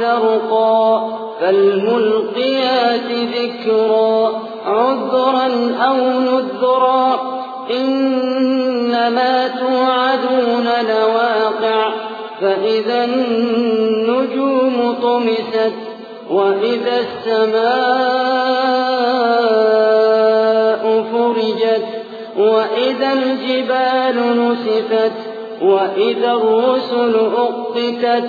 فرقا فالملقيات ذكرا عذرا أو نذرا إنما توعدون لواقع فإذا النجوم طمست وإذا السماء فرجت وإذا الجبال نسفت وإذا الرسل أقتت.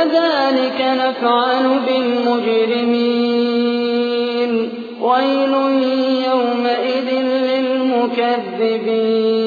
كذلك نفعل بالمجرمين. ويل يومئذ للمكذبين.